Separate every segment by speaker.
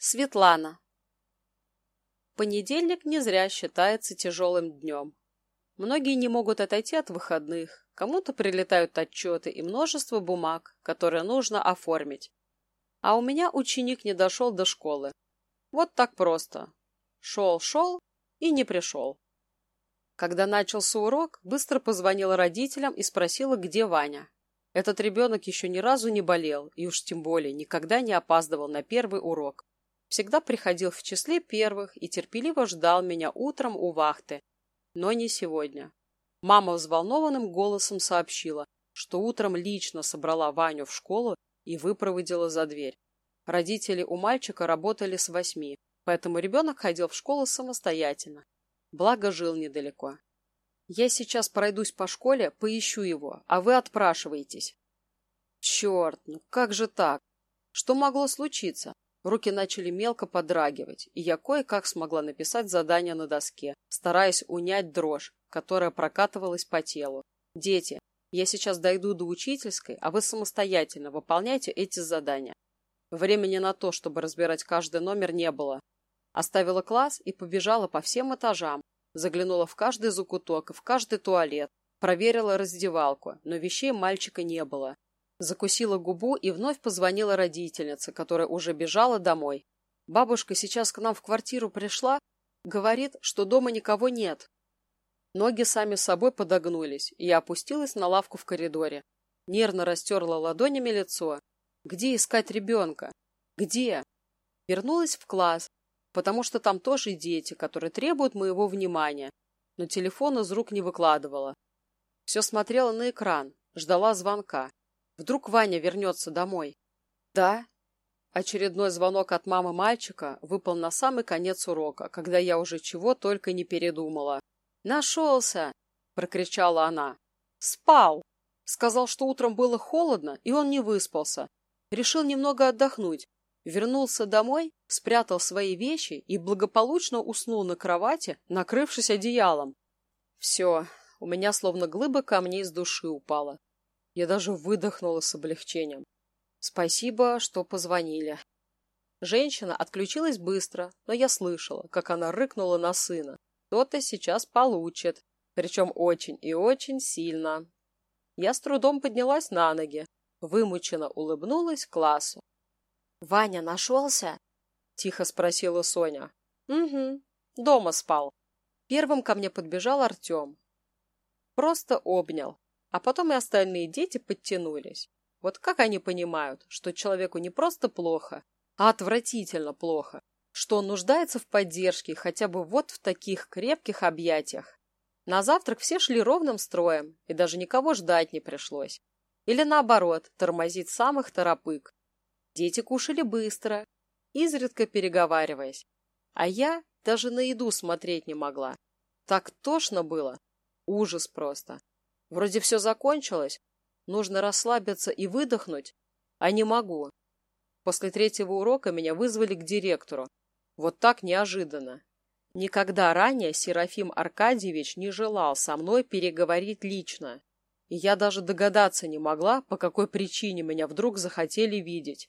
Speaker 1: Светлана. Понедельник не зря считается тяжелым днем. Многие не могут отойти от выходных, кому-то прилетают отчеты и множество бумаг, которые нужно оформить. А у меня ученик не дошел до школы. Вот так просто. Шел-шел и не пришел. Когда начался урок, быстро позвонила родителям и спросила, где Ваня. Этот ребенок еще ни разу не болел и уж тем более никогда не опаздывал на первый урок всегда приходил в числе первых и терпеливо ждал меня утром у вахты. Но не сегодня. Мама взволнованным голосом сообщила, что утром лично собрала Ваню в школу и выпроводила за дверь. Родители у мальчика работали с восьми, поэтому ребенок ходил в школу самостоятельно. Благо жил недалеко. Я сейчас пройдусь по школе, поищу его, а вы отпрашиваетесь. Черт, ну как же так? Что могло случиться? Руки начали мелко подрагивать, и я кое-как смогла написать задание на доске, стараясь унять дрожь, которая прокатывалась по телу. «Дети, я сейчас дойду до учительской, а вы самостоятельно выполняйте эти задания». Времени на то, чтобы разбирать каждый номер, не было. Оставила класс и побежала по всем этажам, заглянула в каждый закуток и в каждый туалет, проверила раздевалку, но вещей мальчика не было. Закусила губу и вновь позвонила родительнице, которая уже бежала домой. Бабушка сейчас к нам в квартиру пришла, говорит, что дома никого нет. Ноги сами собой подогнулись, и я опустилась на лавку в коридоре. Нервно растерла ладонями лицо. Где искать ребенка? Где? Вернулась в класс, потому что там тоже дети, которые требуют моего внимания, но телефон из рук не выкладывала. Все смотрела на экран, ждала звонка. Вдруг Ваня вернется домой? Да. Очередной звонок от мамы мальчика выпал на самый конец урока, когда я уже чего только не передумала. «Нашелся!» – прокричала она. «Спал!» Сказал, что утром было холодно, и он не выспался. Решил немного отдохнуть. Вернулся домой, спрятал свои вещи и благополучно уснул на кровати, накрывшись одеялом. Все, у меня словно глыба камней с души упала. Я даже выдохнула с облегчением. Спасибо, что позвонили. Женщина отключилась быстро, но я слышала, как она рыкнула на сына. Кто-то сейчас получит, причем очень и очень сильно. Я с трудом поднялась на ноги, вымученно улыбнулась классу. «Ваня нашелся?» — тихо спросила Соня. «Угу, дома спал». Первым ко мне подбежал Артем. Просто обнял, а потом и остальные дети подтянулись. Вот как они понимают, что человеку не просто плохо, а отвратительно плохо, что он нуждается в поддержке хотя бы вот в таких крепких объятиях. На завтрак все шли ровным строем, и даже никого ждать не пришлось. Или наоборот, тормозить самых торопык. Дети кушали быстро, изредка переговариваясь. А я даже на еду смотреть не могла. Так тошно было. Ужас просто. Вроде все закончилось, нужно расслабиться и выдохнуть, а не могу. После третьего урока меня вызвали к директору. Вот так неожиданно. Никогда ранее Серафим Аркадьевич не желал со мной переговорить лично. И я даже догадаться не могла, по какой причине меня вдруг захотели видеть.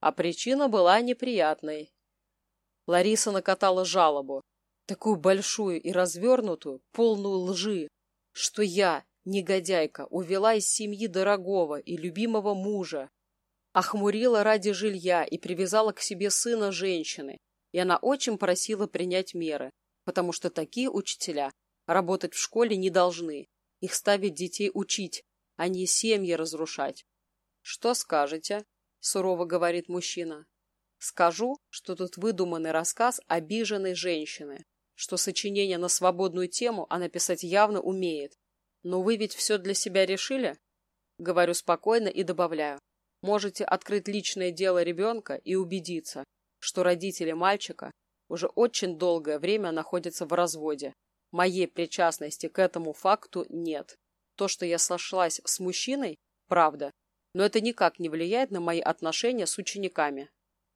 Speaker 1: А причина была неприятной. Лариса накатала жалобу, такую большую и развернутую, полную лжи, что я, Негодяйка увела из семьи дорогого и любимого мужа, охмурила ради жилья и привязала к себе сына женщины, и она очень просила принять меры, потому что такие учителя работать в школе не должны, их ставить детей учить, а не семьи разрушать. «Что скажете?» – сурово говорит мужчина. «Скажу, что тут выдуманный рассказ обиженной женщины, что сочинение на свободную тему она писать явно умеет, но вы ведь все для себя решили? Говорю спокойно и добавляю. Можете открыть личное дело ребенка и убедиться, что родители мальчика уже очень долгое время находятся в разводе. Моей причастности к этому факту нет. То, что я сошлась с мужчиной, правда, но это никак не влияет на мои отношения с учениками.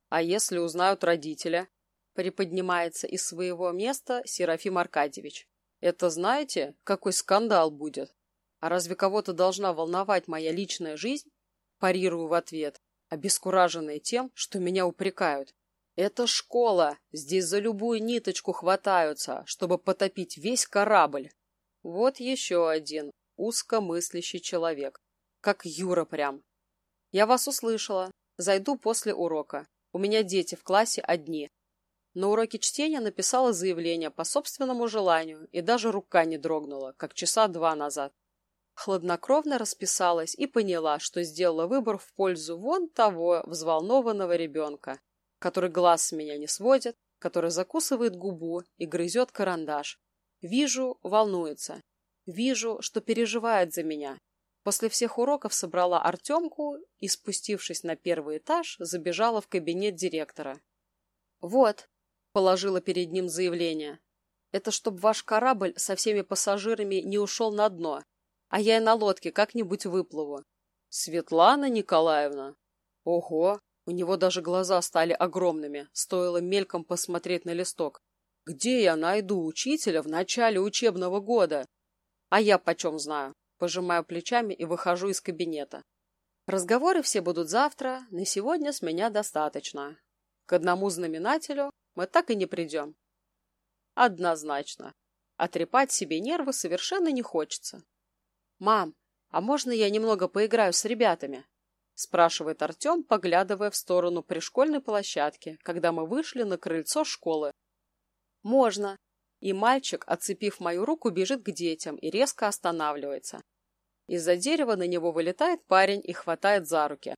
Speaker 1: А если узнают родителя? Приподнимается из своего места Серафим Аркадьевич. Это знаете, какой скандал будет? А разве кого-то должна волновать моя личная жизнь? Парирую в ответ, обескураженная тем, что меня упрекают. Это школа, здесь за любую ниточку хватаются, чтобы потопить весь корабль. Вот еще один узкомыслящий человек, как Юра прям. Я вас услышала, зайду после урока. У меня дети в классе одни. На уроке чтения написала заявление по собственному желанию и даже рука не дрогнула, как часа два назад. Хладнокровно расписалась и поняла, что сделала выбор в пользу вон того взволнованного ребенка, который глаз с меня не сводит, который закусывает губу и грызет карандаш. Вижу, волнуется. Вижу, что переживает за меня. После всех уроков собрала Артемку и, спустившись на первый этаж, забежала в кабинет директора. «Вот», — положила перед ним заявление, — «это чтоб ваш корабль со всеми пассажирами не ушел на дно, а я и на лодке как-нибудь выплыву». «Светлана Николаевна?» «Ого, у него даже глаза стали огромными, стоило мельком посмотреть на листок. Где я найду учителя в начале учебного года? А я почем знаю? Пожимаю плечами и выхожу из кабинета. Разговоры все будут завтра, на сегодня с меня достаточно. К одному знаменателю мы так и не придем. Однозначно. Отрепать себе нервы совершенно не хочется. «Мам, а можно я немного поиграю с ребятами?» спрашивает Артем, поглядывая в сторону пришкольной площадки, когда мы вышли на крыльцо школы. «Можно». И мальчик, отцепив мою руку, бежит к детям и резко останавливается. Из-за дерева на него вылетает парень и хватает за руки.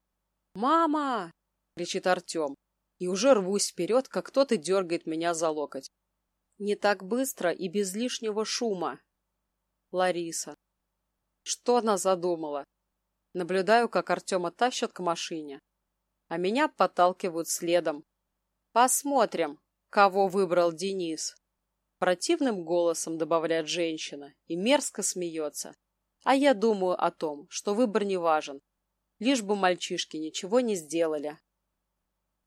Speaker 1: «Мама!» — кричит Артем. И уже рвусь вперед, как кто-то дергает меня за локоть. Не так быстро и без лишнего шума. Лариса. Что она задумала? Наблюдаю, как Артема тащат к машине. А меня подталкивают следом. Посмотрим, кого выбрал Денис. Противным голосом добавляет женщина и мерзко смеется. А я думаю о том, что выбор не важен. Лишь бы мальчишки ничего не сделали,